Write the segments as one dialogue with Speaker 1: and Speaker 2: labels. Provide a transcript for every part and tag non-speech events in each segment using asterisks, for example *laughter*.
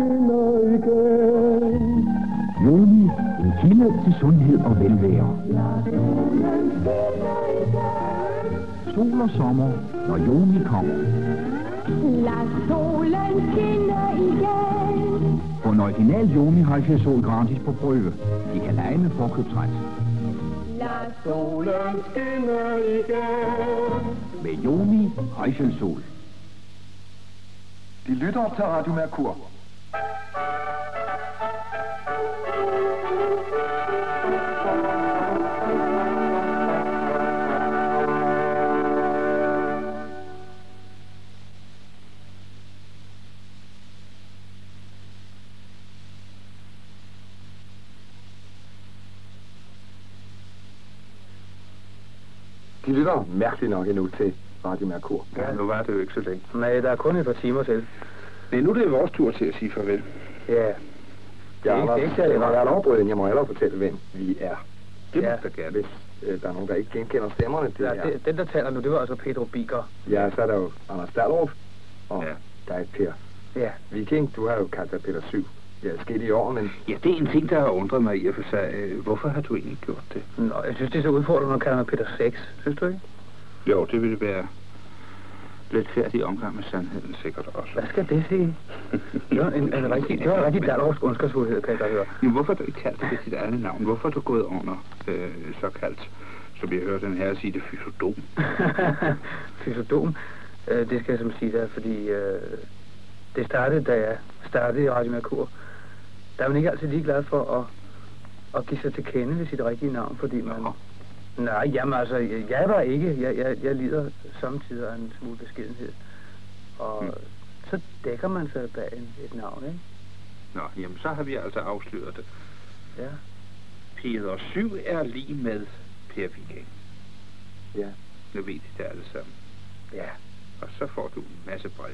Speaker 1: skinner igen.
Speaker 2: Joni, en kilde til sundhed og velvære. Sol og sommer, når Joni kommer.
Speaker 3: Lad solen skinne igen.
Speaker 2: Få en original Joni Sol gratis på prøve. De kan lege med forkøbsret.
Speaker 3: Lad
Speaker 1: Solen skinner igen.
Speaker 2: Med Joni Sol.
Speaker 4: De lytter op til Radio Merkur. Lytter mærkeligt nok endnu til Radio Merkur.
Speaker 5: Ja, nu var det jo ikke så længe.
Speaker 6: Nej, der er kun et par timer til.
Speaker 5: Nej, nu er det vores tur til at sige farvel.
Speaker 6: Ja,
Speaker 4: Jeg
Speaker 6: Det er ikke- det er ikke særlig
Speaker 4: jeg har afbryde, men jeg må hellere fortælle, hvem vi er.
Speaker 5: Det
Speaker 6: Ja.
Speaker 5: må der gerne.
Speaker 4: Hvis øh, der er nogen, der ikke genkender stemmerne, det
Speaker 6: ja
Speaker 4: er...
Speaker 6: det, den der taler nu, det var altså Pedro Biker.
Speaker 4: Ja, så er der jo Anders Dallrup, og
Speaker 5: Ja.
Speaker 4: der er Per
Speaker 6: Ja,
Speaker 4: Viking. Du har jo kaldt dig Peter Syv. Ja, det skete i år, men
Speaker 5: Ja, det er en ting, der har undret mig i og for sig. Øh, Hvorfor har du egentlig gjort det?
Speaker 6: Nå, jeg synes, det er så udfordrende at kalde mig Peter 6. Synes du ikke?
Speaker 5: Jo, det ville være lidt færdig omgang med sandheden sikkert også.
Speaker 6: Hvad skal det sige? *laughs* Det var en, en rigtig, det var en rigtig dallersk ondskabsfuldhed, kan jeg godt høre.
Speaker 5: Men hvorfor har du ikke kaldt det ved dit andet navn? Hvorfor har du gået under øh, såkaldt, som jeg hørte den her sige det, fysodom? *laughs*
Speaker 6: Fysodom. Øh, det skal jeg som sige der, fordi øh, det startede, da jeg startede i Radio Merkur. Der er man ikke altid lige glad for at, at give sig til kende ved sit rigtige navn, fordi man...
Speaker 5: Nå.
Speaker 6: Nej, jamen altså, jeg, var ikke. Jeg, jeg, jeg lider samtidig af en smule beskedenhed. Og
Speaker 5: Mm.
Speaker 6: så dækker man sig bag en, et navn, ikke?
Speaker 5: Nå, jamen så har vi altså afsløret det.
Speaker 6: Ja.
Speaker 5: Peder 7 er lige med Per Viking.
Speaker 4: ja.
Speaker 5: Nu ved de det alle sammen.
Speaker 6: Ja,
Speaker 5: Og så får du en masse brev.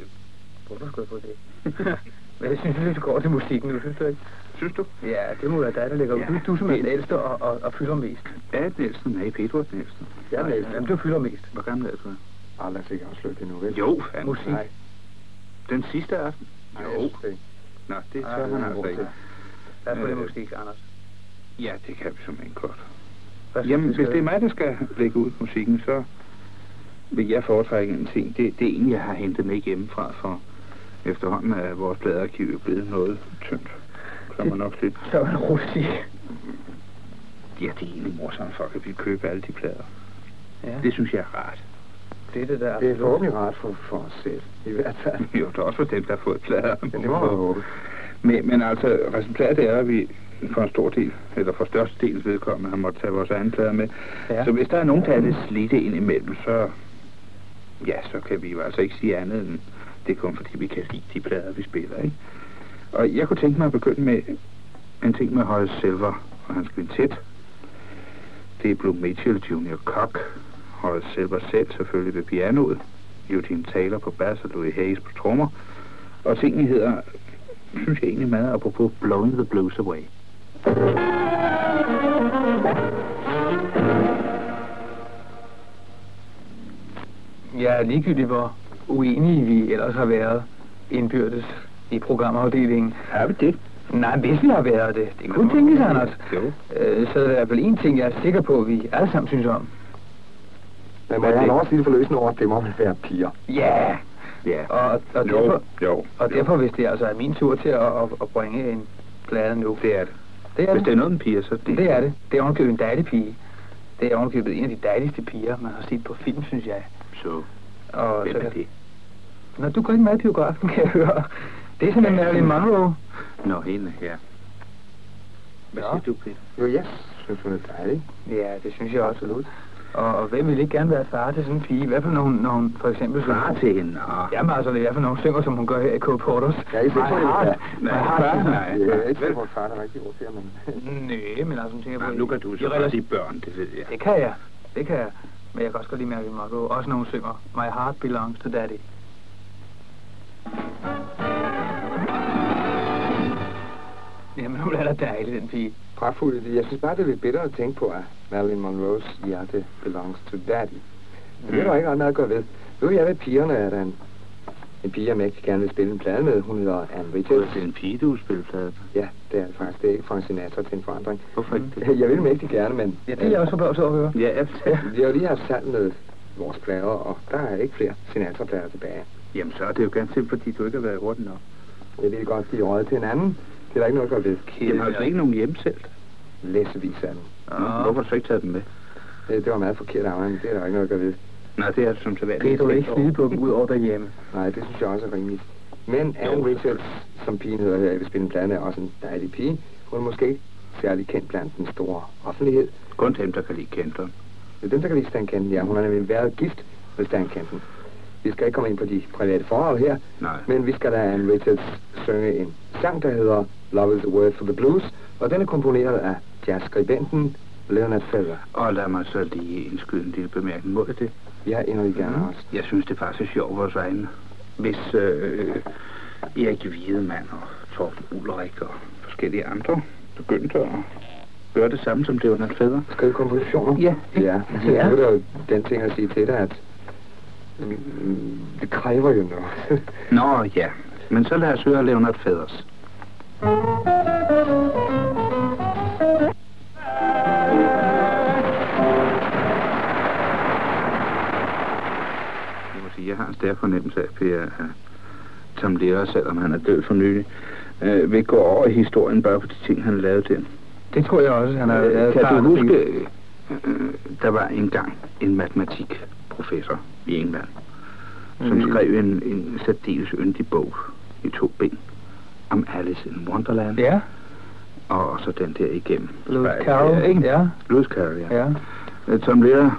Speaker 6: hvorfor skulle jeg få det? *laughs* Men jeg synes, vi skal gå over til musikken nu, synes du ikke?
Speaker 5: Synes du?
Speaker 6: Ja, det må være dig, der ligger ud.
Speaker 5: Ja.
Speaker 6: Du, du som er den ældste og, og, og fylder mest.
Speaker 5: Er den ældste? Nej, Pedro er den ældste.
Speaker 4: Jeg er den ældste.
Speaker 6: Jamen, du fylder mest.
Speaker 5: Hvor gammel er du?
Speaker 4: Ah, lad os ikke afsløre det nu, vel?
Speaker 5: Jo, fanden.
Speaker 6: Musik.
Speaker 4: Nej,
Speaker 5: Den sidste aften?
Speaker 4: nej,
Speaker 5: Jo.
Speaker 4: jeg synes det ikke.
Speaker 5: Nå, det
Speaker 6: Ej,
Speaker 5: tør
Speaker 6: det er
Speaker 5: han
Speaker 4: en
Speaker 5: altså ikke.
Speaker 6: Hvad er for det
Speaker 5: Øh,
Speaker 6: musik, Anders?
Speaker 5: Ja, det kan vi som en kort.
Speaker 6: Hvad synes
Speaker 5: Jamen,
Speaker 6: du,
Speaker 5: hvis det er mig, der skal lægge ud musikken, så vil jeg foretrække en ting. Det, det er en, jeg har hentet med hjemmefra, for efterhånden er vores pladearkiv blevet noget tyndt. Så man nok lidt...
Speaker 6: Så er det Russi.
Speaker 5: Ja, det er egentlig morsomt, folk at vi købe alle de plader.
Speaker 6: Ja,
Speaker 5: Det synes jeg er rart.
Speaker 6: det er det der.
Speaker 4: Det er forhåbentlig rart for, for os selv, i hvert fald. *laughs*
Speaker 5: Jo, det er også for dem, der har fået plader.
Speaker 4: Men det må man håbe.
Speaker 5: Men, men altså, resultatet er, at vi for en stor del, eller for størstedelens vedkommende, har måttet tage vores egen plader med.
Speaker 6: Ja.
Speaker 5: Så hvis der er nogen, der er lidt slidte ind imellem, så, ja, så kan vi jo altså ikke sige andet end, det er kun fordi, vi kan lide de plader, vi spiller, ikke? Og jeg kunne tænke mig at begynde med en ting med Horace Silver og hans kvintet. Det er Blue Mitchell, Junior Cock, Horace Silver selv selvfølgelig ved pianoet, Eugene Taylor på bass og Louis Hayes på trommer. Og tingene hedder, synes jeg egentlig meget apropos Blowing the Blues Away.
Speaker 6: Ja, ligegyldigt hvor uenige vi ellers har været indbyrdes i programafdelingen.
Speaker 5: Er vi det?
Speaker 6: Nej, hvis vi har været det. Det kunne tænkes, Anders.
Speaker 5: Jo.
Speaker 6: Øh, så er der hvert fald en ting, jeg er sikker på, at vi alle sammen synes om.
Speaker 4: Men må jeg have at sige det forløsende ord, det må vel være piger.
Speaker 6: Ja!
Speaker 5: Ja.
Speaker 6: Og, og,
Speaker 5: jo,
Speaker 6: derfor,
Speaker 5: jo.
Speaker 6: og derfor, hvis det altså er min tur til at, at, at bringe en plade nu.
Speaker 5: Det er det.
Speaker 6: Det er
Speaker 5: Hvis
Speaker 6: det.
Speaker 5: det er noget med piger, så det,
Speaker 6: Det er det. Det er ovenkøbet en dejlig pige. Det er ovenkøbet en af de dejligste piger, man har set på film, synes jeg.
Speaker 5: Så,
Speaker 6: Og
Speaker 5: hvem
Speaker 6: så
Speaker 5: er det?
Speaker 6: Nå, du går ikke med i biografen, kan jeg høre. Det er sådan en Marilyn Monroe.
Speaker 5: Nå, hende her. Hvad
Speaker 6: Ja.
Speaker 5: siger du, Peter?
Speaker 4: Jo, jeg synes, hun er dejlig.
Speaker 6: Ja, det synes jeg også.
Speaker 4: Absolut.
Speaker 6: Og, og hvem vil ikke gerne være far til sådan en pige? Hvad for når hun, når hun for eksempel...
Speaker 5: Far til hende? Nå.
Speaker 6: Jamen altså, er i hvert fald, når hun synger, som hun gør her i Cole Porters.
Speaker 4: Ja, synes,
Speaker 6: heart,
Speaker 4: det
Speaker 6: my
Speaker 5: Nej, far, nej.
Speaker 4: Jeg er ikke at far er rigtig til, men... *laughs*
Speaker 6: Nej, men altså, hun tænker på...
Speaker 5: Nu kan du så godt sige børn, det ved jeg.
Speaker 6: Det kan jeg. Det kan jeg. Men jeg kan også godt lide Marilyn Monroe. Også når hun synger My heart belongs to daddy. Jamen, hun er da dejlig, den pige.
Speaker 4: Pragtfuldt. Jeg synes bare, det er lidt bedre at tænke på, at Marilyn Monroes hjerte belongs to daddy. Men det er der ikke ret meget at gøre ved. Nu er jeg ved pigerne, er der en, en pige, jeg mægtig gerne vil spille en plade med. Hun hedder Anne
Speaker 5: Det
Speaker 4: Richards.
Speaker 5: er en pige, du spiller plade.
Speaker 4: Ja, det er det faktisk. Det er ikke fra en Sinatra til en forandring.
Speaker 5: Hvorfor ikke det? *laughs*
Speaker 4: Jeg vil mægtig gerne, men...
Speaker 6: Ja, det er jeg også forbavset over at høre.
Speaker 5: Ja, ja.
Speaker 4: Vi har lige haft salg med vores plader, og der er ikke flere Sinatra-plader tilbage.
Speaker 5: Jamen, så er det jo ganske simpelt, fordi du ikke har været hurtig nok.
Speaker 4: Jeg ved godt, de er røget til en anden. Det er der ikke noget at gøre ved.
Speaker 5: Jamen, har du ikke nogen hjemme selv?
Speaker 4: Læsevis af dem.
Speaker 5: Ja. Hvorfor har du så ikke taget dem med?
Speaker 4: Det, det var meget forkert af mig, men det er der ikke noget at gøre ved.
Speaker 5: Nej, det er som til vanligt.
Speaker 6: Pedro er ikke skide på dem ud over derhjemme.
Speaker 4: Nej, det synes jeg også er rimeligt. Men Anne Richards, som pigen hedder her, spille en plade, er også en dejlig pige. Hun er måske ikke særlig kendt blandt den store offentlighed.
Speaker 5: Kun dem, der kan lide Kenton.
Speaker 4: Det er dem, der kan lide Stan Kenton, ja. Hun har nemlig været gift med Stan Kenton. Vi skal ikke komme ind på de private forhold her,
Speaker 5: Nej.
Speaker 4: men vi skal da Anne Richards synge en sang, der hedder Love is the Word for the Blues, og den er komponeret af jazzskribenten Leonard Feather.
Speaker 5: Og lad mig så lige indskyde en lille bemærkning mod det.
Speaker 4: Jeg endnu gerne også.
Speaker 5: Jeg synes, det faktisk er sjovt vores vegne. Hvis øh, Erik Wiedemann og Torben Ulrik og forskellige andre begyndte at gøre det samme, som det var fædre.
Speaker 4: Skrive kompositioner?
Speaker 5: Ja.
Speaker 4: Ja,
Speaker 5: Ja.
Speaker 4: ja. er jo den ting at sige til dig, at mm, det kræver jo noget.
Speaker 5: Nå ja, men så lad os høre Leonard Fæders. Jeg må sige, jeg har en stærk fornemmelse af, Per, at Tom Lehrer, selvom han er død for nylig, øh, vil gå over i historien bare for de ting, han lavede der.
Speaker 6: Det tror jeg også, han har
Speaker 5: Øh,
Speaker 6: lavet
Speaker 5: kan du huske, øh, der var engang en matematikprofessor i England, som
Speaker 6: Mm.
Speaker 5: skrev en, en særdeles yndig bog i to bind om Alice in Wonderland,
Speaker 6: Ja,
Speaker 5: og, så den der igennem. Fra-
Speaker 6: Carroll.
Speaker 5: ikke?
Speaker 6: Ja,
Speaker 5: Lewis Carroll, ja.
Speaker 6: ja.
Speaker 5: Øh, Tom Lehrer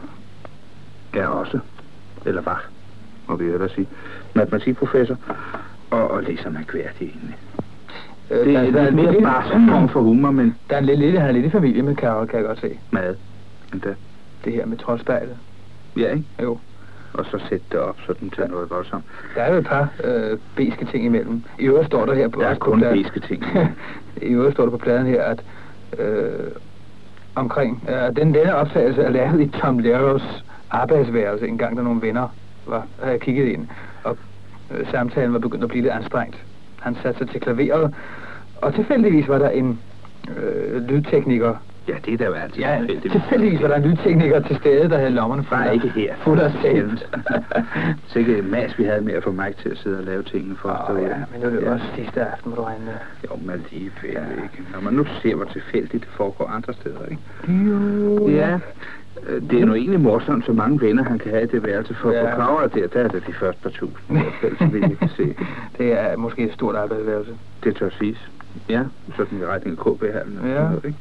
Speaker 5: er også, eller var, må vi da sige, matematikprofessor, og, og læser mærkværdigt egentlig.
Speaker 6: Øh,
Speaker 5: Det
Speaker 6: der,
Speaker 5: er
Speaker 6: der, er
Speaker 5: lidt
Speaker 6: lidt,
Speaker 5: mere bare en form for humor, men
Speaker 6: der er lidt, lidt, han er lidt i familie med Carol, kan jeg godt se.
Speaker 5: mad. Endda.
Speaker 6: Det her med troldspejlet.
Speaker 5: Ja, ikke?
Speaker 6: Jo.
Speaker 5: Og så sætte det op sådan til noget voldsomt.
Speaker 6: Der er jo et par øh, beske ting imellem. I øvrigt står der her på...
Speaker 5: Der er kun
Speaker 6: pladen-
Speaker 5: beske ting. *laughs*
Speaker 6: I øvrigt står der på pladen her, at øh, omkring... Øh, den denne optagelse er lavet i Tom Leros arbejdsværelse, en gang der nogle venner var, havde kigget ind, og øh, samtalen var begyndt at blive lidt anstrengt. Han satte sig til klaveret, og tilfældigvis var der en øh, lydtekniker
Speaker 5: Ja, det er da jo altid
Speaker 6: Ja,
Speaker 5: tilfældigt.
Speaker 6: tilfældigvis var der en lydtekniker til stede, der havde lommerne fulde
Speaker 5: Bare
Speaker 6: af-
Speaker 5: ikke her.
Speaker 6: Fuld af sæt.
Speaker 5: Så ikke mas, vi havde med at få mig til at sidde og lave tingene for os derude.
Speaker 6: ja, men det var jo også sidste aften, må du regne.
Speaker 5: Jo, men alligevel ikke. Når man nu ser, hvor tilfældigt det foregår andre steder, ikke?
Speaker 6: Jo,
Speaker 5: Ja. Øh, Det er nu egentlig morsomt, så mange venner han kan have i det værelse. For
Speaker 6: Ja.
Speaker 5: ja. på Kravre der, der er det de første par tusind. i hvert fald, så vil jeg kan se. *laughs*
Speaker 6: Det er måske et stort arbejdsværelse.
Speaker 5: Det tør siges. Ja, sådan i retning af KB-hallen.
Speaker 6: Ja.
Speaker 5: noget, ikke?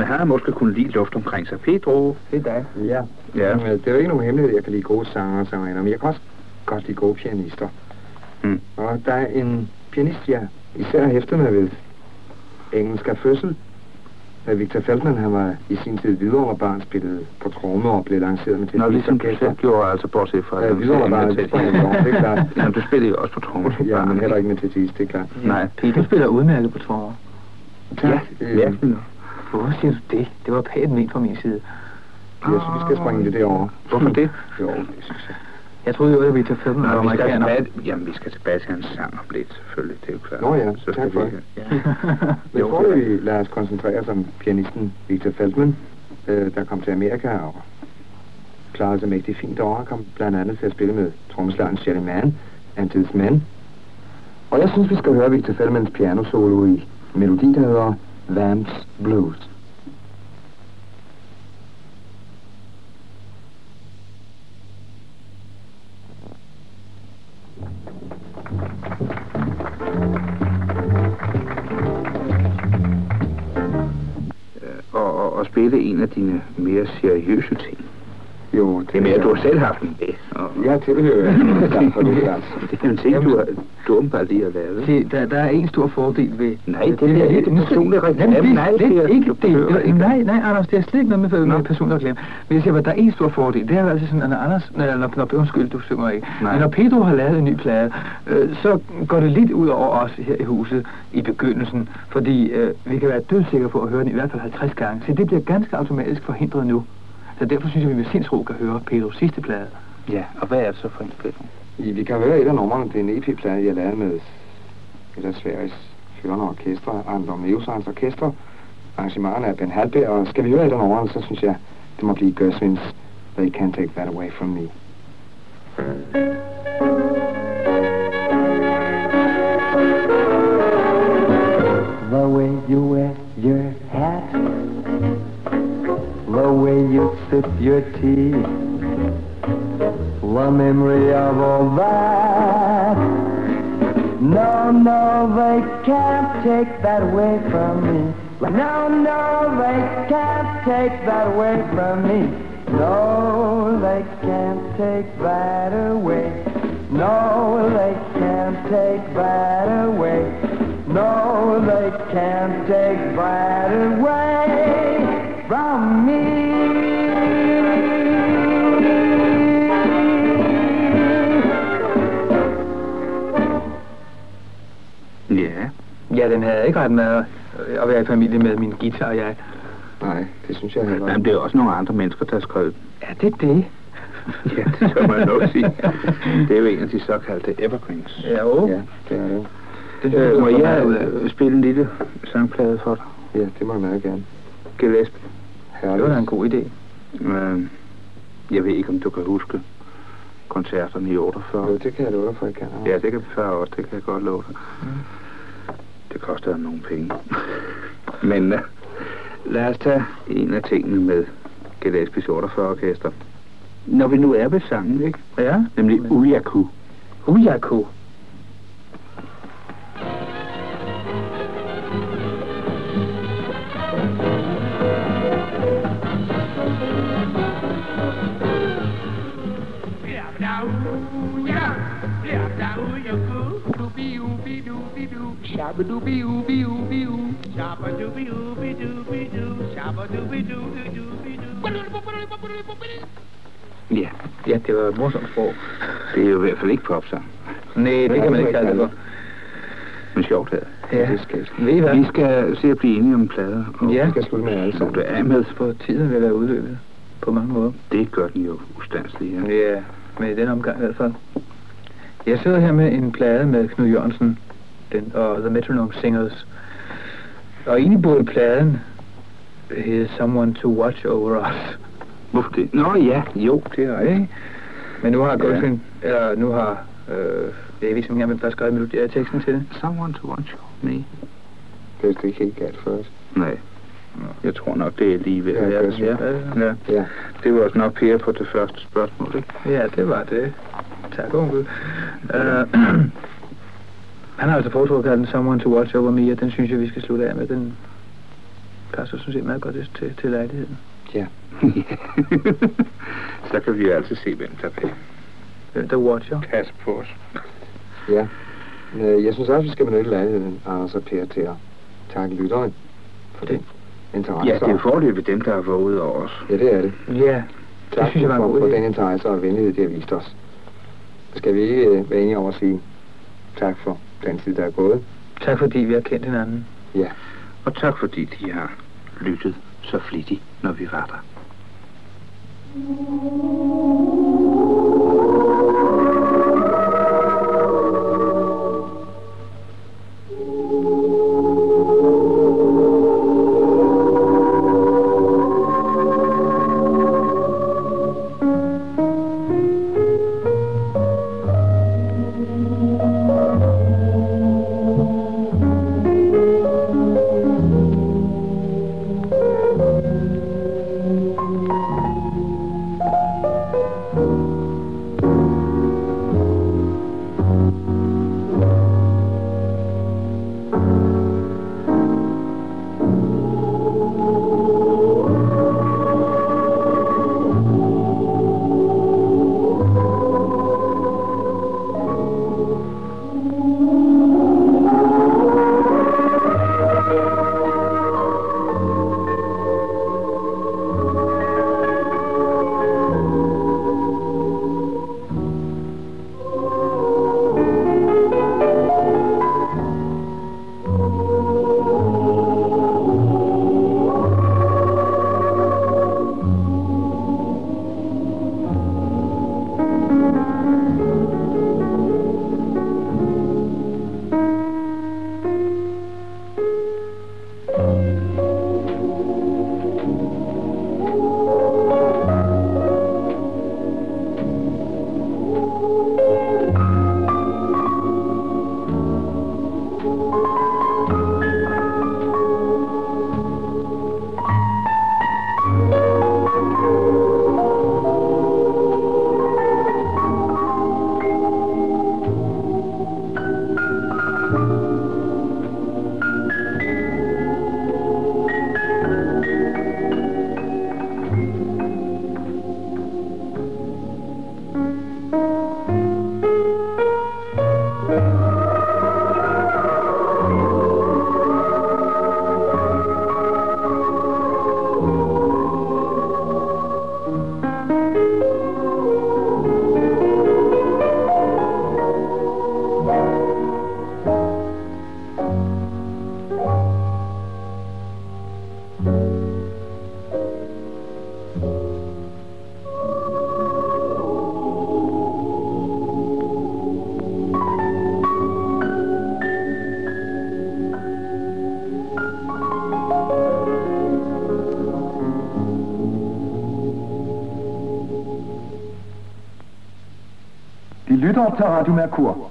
Speaker 5: Men han har måske kunnet lide luft omkring sig. Pedro.
Speaker 6: Det er dig.
Speaker 4: Ja.
Speaker 5: Ja.
Speaker 4: Men, øh, det er jo ikke nogen hemmelighed, at jeg kan lide gode sanger og sangerinder, men jeg kan også godt lide gode pianister.
Speaker 5: Mm.
Speaker 4: Og der er en pianist, jeg især hæfter mig ved. Engelsk af fødsel. Da Victor Feldman, han var i sin tid videre barn, spillede på trommer og blev lanceret med
Speaker 5: Nå,
Speaker 4: til
Speaker 5: ligesom du selv gjorde, altså bortset fra...
Speaker 4: Ja,
Speaker 5: den
Speaker 4: videre
Speaker 5: serie
Speaker 4: barn,
Speaker 5: med
Speaker 4: det det er klart. *laughs*
Speaker 5: Jamen, du spillede jo også på trommer som
Speaker 4: Ja, men heller
Speaker 5: ikke?
Speaker 4: med til sidst, det er klart.
Speaker 5: Nej.
Speaker 6: Peter spiller udmærket på trommer.
Speaker 5: Ja,
Speaker 4: Øh.
Speaker 6: Hvorfor siger du det? Det var pænt ment fra min side.
Speaker 4: Jeg synes, vi skal springe det derovre.
Speaker 5: Hvorfor det?
Speaker 4: Jo, det synes jeg.
Speaker 6: Jeg troede jo, at vi til filmen var
Speaker 5: Nå, vi skal
Speaker 6: amerikaner.
Speaker 5: tilbage, jamen, vi skal tilbage til hans sang om lidt, selvfølgelig. Det er jo klart.
Speaker 4: Nå ja,
Speaker 5: så
Speaker 4: tak for
Speaker 5: vi,
Speaker 4: det.
Speaker 5: ja.
Speaker 4: Men *laughs*
Speaker 5: Jo, er
Speaker 4: vi lad os koncentrere os om pianisten Victor Feldman, øh, der kom til Amerika og klarede sig mægtig fint derovre. kom blandt andet til at spille med trommeslageren Shelly Mann, Antilles Men. Og jeg synes, vi skal høre Victor Feldmans piano solo i melodi, der hedder Vamps Blues.
Speaker 5: Øh, og, og, og spille en af dine mere seriøse ting.
Speaker 4: Jo,
Speaker 5: Det er mere, du har selv haft en med. Og,
Speaker 4: Jeg tilhører *laughs* for det
Speaker 5: det er en ting, du har du åbenbart lige har lavet.
Speaker 6: Se, der, der er en stor fordel ved...
Speaker 5: Nej, det er
Speaker 6: lidt
Speaker 5: en personlig reklame.
Speaker 6: Jamen,
Speaker 5: Nej,
Speaker 6: det
Speaker 5: det er-
Speaker 6: ikke det.
Speaker 5: ikke.
Speaker 6: Nej, nej, Anders, det er slet ikke noget med, med personlig reklame. Men jeg siger, at der er en stor fordel. Det er altså sådan, at når Anders... Når, når, når, undskyld, du synger ikke.
Speaker 5: Nej.
Speaker 6: Men når Pedro har lavet en ny plade, øh, så går det lidt ud over os her i huset i begyndelsen. Fordi øh, vi kan være dødsikre på at høre den i hvert fald 50 gange. Så det bliver ganske automatisk forhindret nu. Så derfor synes jeg, at vi med sindsro kan høre Pedros sidste plade.
Speaker 5: Ja, og hvad er det så for en Pedro?
Speaker 4: I, vi kan høre et af numrene. Det er en EP-plade, jeg lavede med et af Sveriges førende orkestre, Andor Meusans orkestre. Arrangementerne er Ben Halberg, og skal vi høre et af numrene, så synes jeg, det må blive Gershwins They Can't Take That Away From Me.
Speaker 7: The way you wear your hat, sip your tea, the memory of all that. No, no, they can't take that away from me. No, no, they can't take that away from me. No, they can't take that away. No, they can't take that away. No, they can't take that away from me.
Speaker 5: Ja,
Speaker 6: den havde ikke ret med at, være i familie med min guitar og jeg.
Speaker 4: Nej, det synes jeg heller
Speaker 5: Men
Speaker 4: ikke.
Speaker 5: det er også nogle andre mennesker, der har skrevet.
Speaker 6: Ja, det er det. *laughs*
Speaker 5: Ja, det skal man nok sige. Det er jo en af de såkaldte evergreens.
Speaker 6: Ja, jo.
Speaker 4: Ja, det er det.
Speaker 6: Det
Speaker 5: Øh, må
Speaker 6: jeg
Speaker 5: øh, spille en lille sangplade for dig?
Speaker 4: Ja, det må jeg meget gerne.
Speaker 5: Gillespie.
Speaker 6: Det
Speaker 4: Herligt.
Speaker 6: var da en god idé.
Speaker 5: Øh, jeg ved ikke, om du kan huske koncerterne i 48.
Speaker 4: Jo, det kan jeg love dig for, jeg kan.
Speaker 5: Ja, det kan vi før også, det kan jeg godt love dig. Det koster nogle penge. Men uh, lad os tage en af tingene med Gillespies 48 orkester. Når vi nu er ved sangen, ikke?
Speaker 6: Ja.
Speaker 5: Nemlig Uyaku.
Speaker 6: Ujaku.
Speaker 5: Ja,
Speaker 6: Ja, det var et morsomt sprog.
Speaker 5: det er jo i hvert fald ikke popsang.
Speaker 6: Nej, det kan man ikke kalde det for.
Speaker 5: Men sjovt her.
Speaker 6: Ja.
Speaker 4: Det skal
Speaker 6: Ved I hvad?
Speaker 5: Vi skal se at blive enige om plader. Og
Speaker 6: Ja.
Speaker 4: Vi skal slutte med alle sammen.
Speaker 5: slutte af med.
Speaker 6: For tiden vil være udløbet. På mange måder.
Speaker 5: Det gør den jo ustandsligt. Ja.
Speaker 6: Ja, men i den omgang i hvert fald. Jeg sidder her med en plade med Knud Jørgensen den, og The Metronome Singers. Og egentlig burde pladen hedde Someone to Watch Over Us.
Speaker 5: Hvorfor det? Nå ja, jo, det er rigtigt.
Speaker 6: Ikke? Men nu har
Speaker 5: Ja.
Speaker 6: Goldfinn, eller nu har, øh, jeg ikke engang, hvem der har skrevet melodi- øh, teksten til det.
Speaker 5: Someone to watch over me.
Speaker 4: Det er ikke helt galt for os.
Speaker 5: Nej. Jeg tror nok, det er lige ved
Speaker 4: Ja,
Speaker 5: at være.
Speaker 4: det er
Speaker 5: Ja, ja.
Speaker 4: Ja.
Speaker 5: Det var også nok Per på det første spørgsmål, ikke?
Speaker 6: Ja, det var det. Tak, onkel. Uh, *clears throat* han har altså kalde den Someone to Watch Over Me, og den synes jeg, vi skal slutte af med. Den passer sådan set meget godt til, til, til lejligheden.
Speaker 4: Ja. *laughs*
Speaker 5: Så kan vi jo altid se, hvem der vil
Speaker 6: Hvem der watcher.
Speaker 5: passe på os.
Speaker 4: Ja. Øh, Jeg synes også, vi skal benytte lejligheden, Anders og Per, til at takke lytterne for den interesse.
Speaker 5: Ja, det er forløbet dem, der har våget over os.
Speaker 4: Ja, det er det.
Speaker 6: Ja,
Speaker 4: Tak
Speaker 6: synes jeg var
Speaker 4: for, for den interesse og venlighed, de har vist os. Skal vi ikke øh, være enige om at sige tak for den tid, der er gået?
Speaker 6: tak fordi vi har kendt hinanden.
Speaker 4: Ja.
Speaker 5: Og tak fordi de har lyttet så flittigt, når vi var der.
Speaker 3: Thank
Speaker 8: lytter til Radio Merkur.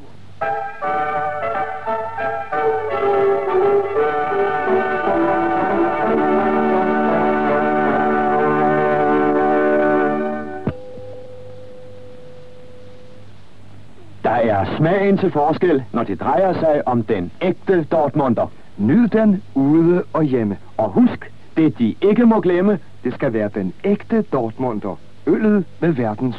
Speaker 4: Der er smagen til forskel, når det drejer sig om den ægte Dortmunder. Nyd den ude og hjemme. Og husk, det de ikke må glemme, det skal være den ægte Dortmunder. Øllet med verdens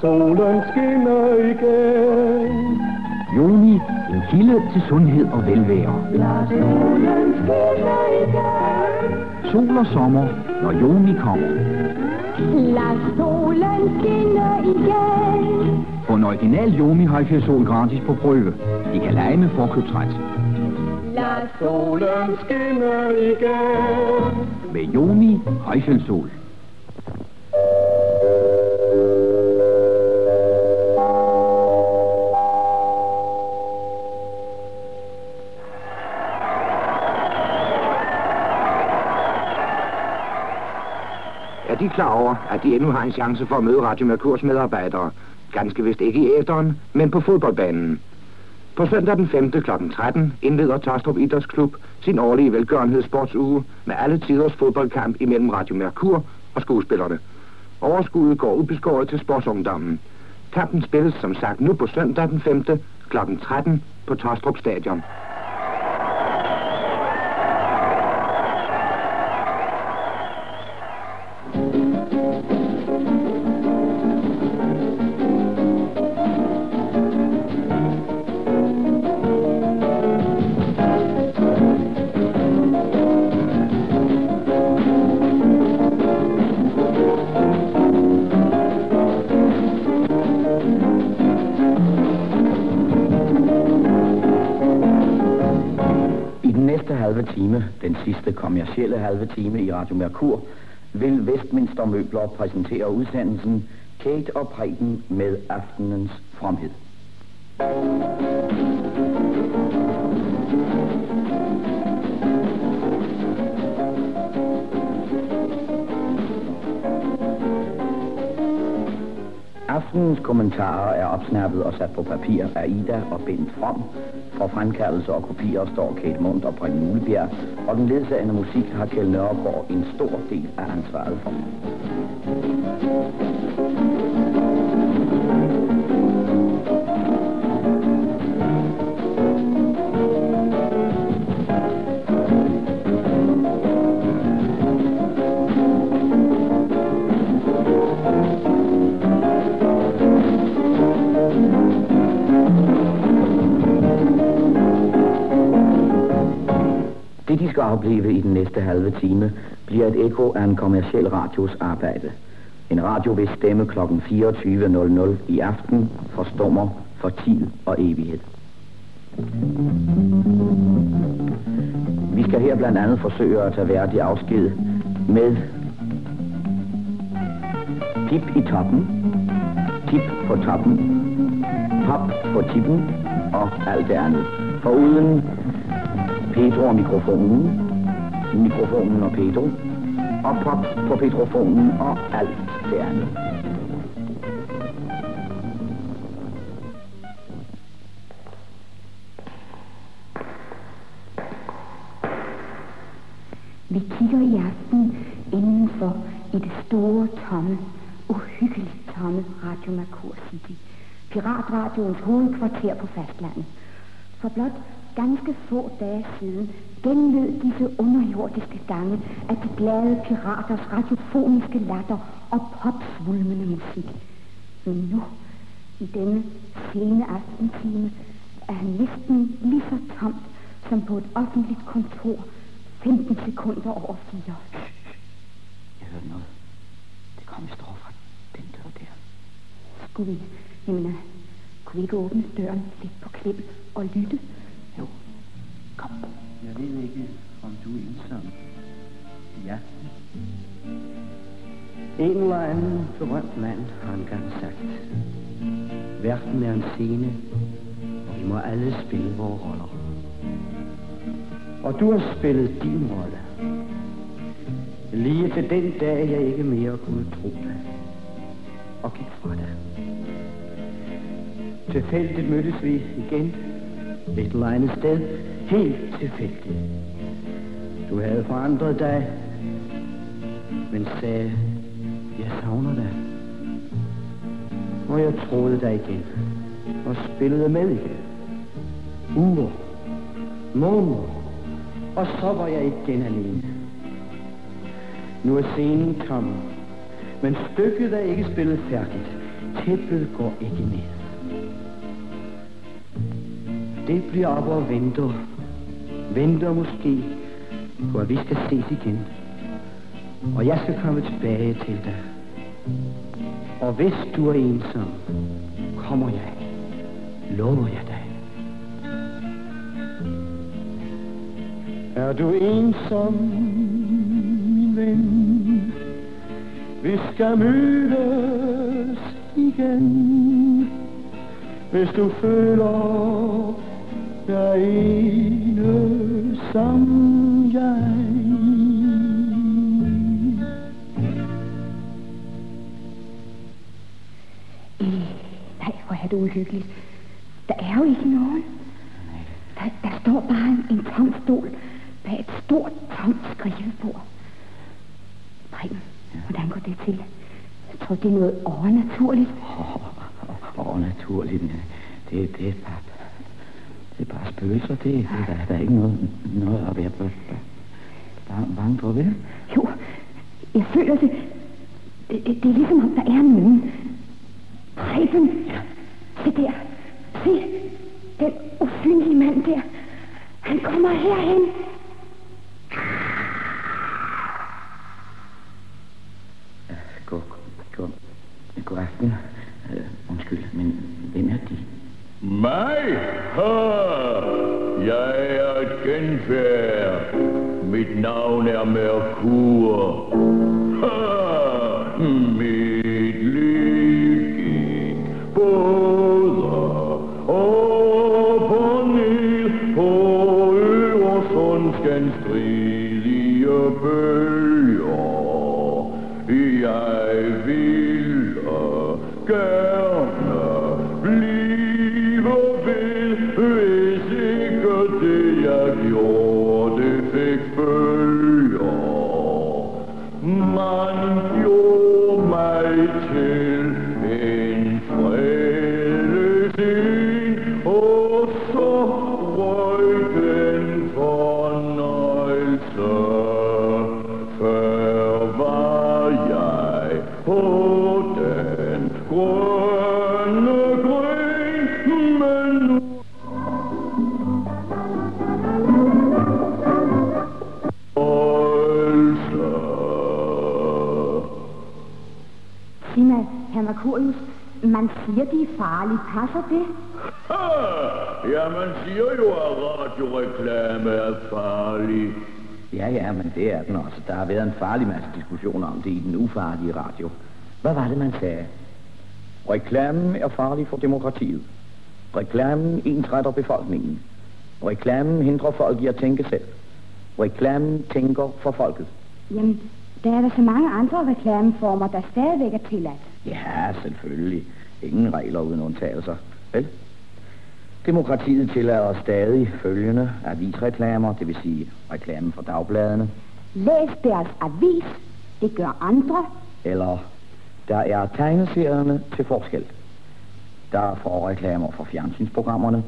Speaker 9: solen skinne igen.
Speaker 10: Joni, en kilde til sundhed og velvære.
Speaker 11: Lad solen skinne igen.
Speaker 10: Sol og sommer, når Joni kommer.
Speaker 11: Lad solen skinne igen.
Speaker 10: Få en original Jomi Højfjeldsol gratis på prøve. De kan lege med forkøbsret.
Speaker 11: Lad
Speaker 9: Solen skinne igen.
Speaker 10: Med Jomi Højfjeldsol.
Speaker 2: Er de klar over, at de endnu har en chance for at møde Radio Merkurs medarbejdere? Ganske vist ikke i æderen, men på fodboldbanen. På søndag den 5. kl. 13 indleder Tostrup Idrætsklub sin årlige velgørenhedssportsuge med alle tiders fodboldkamp imellem Radio Merkur og skuespillerne. Overskuddet går ubeskåret til sportsungdommen. Kampen spilles som sagt nu på søndag den 5. kl. 13 på Tostrup Stadion.
Speaker 12: Næste halve time, den sidste kommercielle halve time i Radio Merkur, vil Vestminster Møbler præsentere udsendelsen Kate og Preben med aftenens fromhed. Aftenens kommentarer er opsnappet og sat på papir af Ida og Bent From. For fremkaldelse og kopier står Kate Mundt og Preben Mulebjerg, og den ledsagende musik har Kjell Nørgaard en stor del af ansvaret for. Skal opleve i den næste halve time, bliver et ekko af en kommersiel radios arbejde. En radio, vil stemme kl. 24.00 i aften forstummer for tid og evighed. Vi skal her blandt andet forsøge at tage værdig afsked med Pip i toppen, Tip på toppen, Pop på tippen og alt det andet. Foruden Petro og mikrofonen, mikrofonen og Petro, og pop på petrofonen og alt det andet.
Speaker 13: Vi kigger i aften indenfor i det store, tomme, uhyggeligt tomme Radio Mercur City. Piratradioens hovedkvarter på fastlandet. For blot ganske få dage siden genlød disse underjordiske gange af de glade piraters radiofoniske latter og popsvulmende musik. Men nu, i denne sene aftentime, er han næsten lige så tomt som på et offentligt kontor 15 sekunder over fire.
Speaker 12: Jeg hørte noget.
Speaker 13: Skulle vi, jamen, øh, kunne vi ikke åbne døren lidt på klem og lytte?
Speaker 12: Ved ikke, om du er ensom. Ja. En eller anden berømt mand har engang sagt, verden er en scene, og vi må alle spille vores roller. Og du har spillet din rolle. Lige til den dag, jeg ikke mere kunne tro dig. Og gik fra dig. Tilfældigt mødtes vi igen. Et eller andet sted. Helt tilfældigt. Du havde forandret dig. Men sagde, jeg savner dig. Og jeg troede dig igen. Og spillede med igen. Uger. Måneder. Og så var jeg igen alene. Nu er scenen kommet, Men stykket er ikke spillet færdigt. Tæppet går ikke ned. Det bliver op og venter. Venter måske på, at vi skal ses igen. Og jeg skal komme tilbage til dig. Og hvis du er ensom, kommer jeg. Lover jeg dig. Er du ensom, min ven? Vi skal mødes igen. Hvis du føler dig ene som jeg.
Speaker 13: Øh, nej, hvor er det uhyggeligt. Der er jo ikke nogen. Der, der står bare en, en tom stol bag et stort, tomt skrivebord. Preben, hvordan går det til? Jeg tror, det er noget overnaturligt.
Speaker 12: Overnaturligt. Det, er det er bare spøgelser. Det, det der, der er ikke noget, noget at være bange, bange for, vel?
Speaker 13: Jo, jeg føler det. Det, det, det er ligesom om, der er nogen. Preben, se der. Se, den usynlige mand der. Han kommer herhen.
Speaker 14: Navn er Merkur. Ha! Mit liv gik både op og ned på Øresundskens stridige bølger. Jeg ville gerne blive ved, hvis ikke det jeg gjorde,
Speaker 13: siger, de er farlige. Passer det?
Speaker 14: Ha! Ja, man siger jo, at radioreklame er farlig.
Speaker 12: Ja, ja, men det er den også. Der har været en farlig masse diskussioner om det i den ufarlige radio. Hvad var det, man sagde? Reklamen er farlig for demokratiet. Reklamen ensretter befolkningen. Reklamen hindrer folk i at tænke selv. Reklamen tænker for folket.
Speaker 13: Jamen, der er der så mange andre reklameformer, der stadigvæk er tilladt.
Speaker 12: Ja, selvfølgelig. Ingen regler uden undtagelser. Vel? Demokratiet tillader stadig følgende avisreklamer, det vil sige reklame for dagbladene.
Speaker 13: Læs deres avis. Det gør andre.
Speaker 12: Eller der er tegneserierne til forskel. Der er forreklamer for fjernsynsprogrammerne,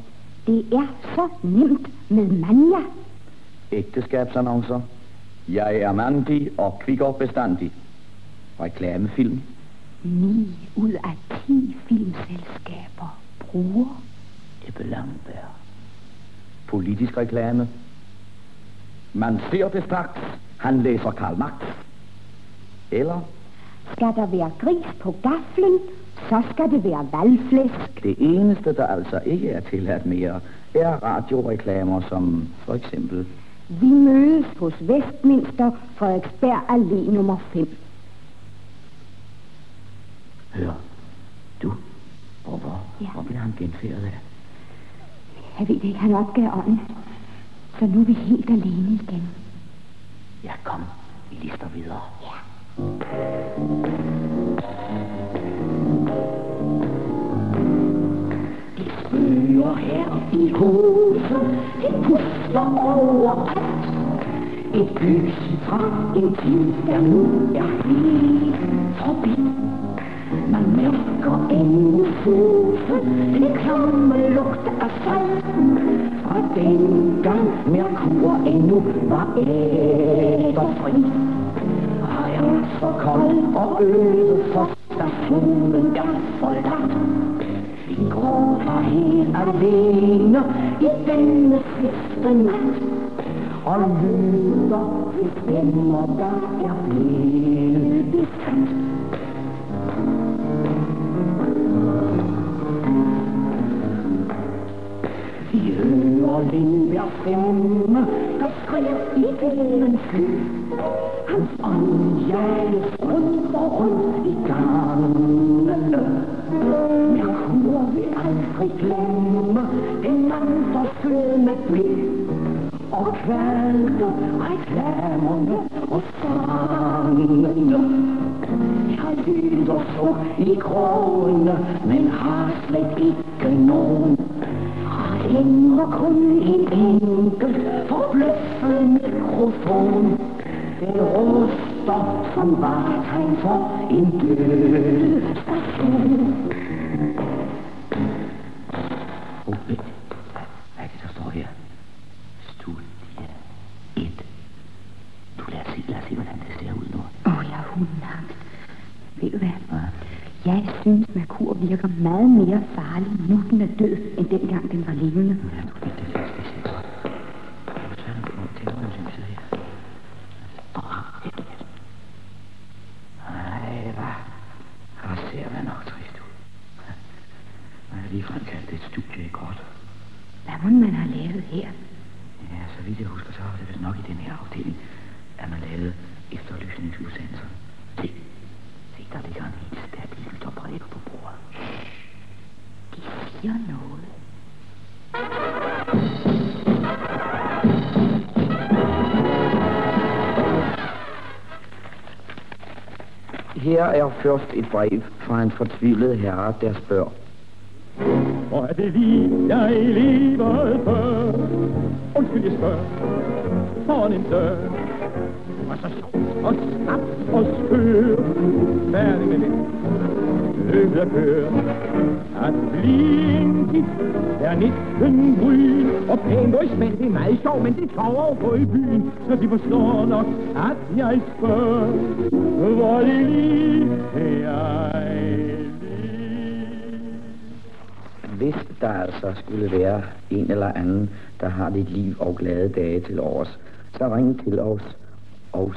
Speaker 13: Det er så nemt med manja.
Speaker 12: ægteskabsannoncer. Jeg er mandig og kvikker bestandig. Reklamefilm.
Speaker 13: Ni ud af ti filmselskaber bruger.
Speaker 12: Ebbe Langberg. Politisk reklame. Man ser det straks. Han læser Karl Marx. Eller
Speaker 13: Skal der være gris på gaflen, så skal det være valgflæsk.
Speaker 12: Det eneste, der altså ikke er tilladt mere, er radioreklamer som for eksempel...
Speaker 13: Vi mødes hos Vestminster, Frederiksberg Allé nummer 5.
Speaker 12: Hør, du, hvor, ja. hvor bliver han genfærdet af?
Speaker 13: Jeg ved det ikke, han opgav ånden. Så nu er vi helt alene igen.
Speaker 12: Ja, kom, vi lister videre.
Speaker 13: Ja.
Speaker 3: Det spørger her i huset, det puster overalt. Et lys fra en tid, der nu er helt forbi. Man mærker ingen fusen, den klamme lugt af salten. Fra dengang Merkur endnu var æderfri. Har jeg for kold og øde, for stationen er forladt. Vi går her helt alene i denne sidste nat. Og lyder til stemmer, der er blevet besandt. Hører Lindberg stemme, der skriger i himlen sky. Hans ånd jages rundt og rundt i gangene. Merkur vil aldrig glemme en mand, der sød med blik. Og kvalte reklamerne og sangene. Jeg lyder så i krogene, men har slet ikke nogen hænger kun en enkelt forbløffet mikrofon. Den ruster som var tegn for en død station.
Speaker 12: Oh, hvad, hvad er det, der står her? Studie 1. Du lad os se, lad os se, hvordan det ser ud nu.
Speaker 13: Åh, oh, jeg er hundeangst. Ved du hvad? Ja. Jeg synes, Merkur virker meget mere farlig, nu den er død, end dengang den var levende.
Speaker 12: Ja, du det, det, det, det ser godt. Så er det til at synes jeg her. Åh, det er Ej, hvad? Her ser man nok trist ud. Man har ligefrem kaldt det et studie i godt.
Speaker 13: Hvad må man have lavet her?
Speaker 12: Ja, så vidt jeg husker, så var det vist nok i den her afdeling, at man lavede efterlysningsudsendelser. Se, se, der ligger en helt stærk lytterbrev på bordet.
Speaker 13: De siger noget.
Speaker 12: Her er først et brev fra en fortvivlet herre, der spørger.
Speaker 1: Hvor er det lige, jeg levede før? Undskyld, jeg spørger. Foran en dør. Og så sjovt og snaps og skør. Færdig med det. Løbet er kørt. At blive er næsten gryn. Og pænt men det er meget sjovt, men det tager på i byen. Så de forstår nok, at jeg spørger. Hvor er det lige, jeg
Speaker 12: Hvis der altså skulle være en eller anden, der har dit liv og glade dage til års, så ring til os og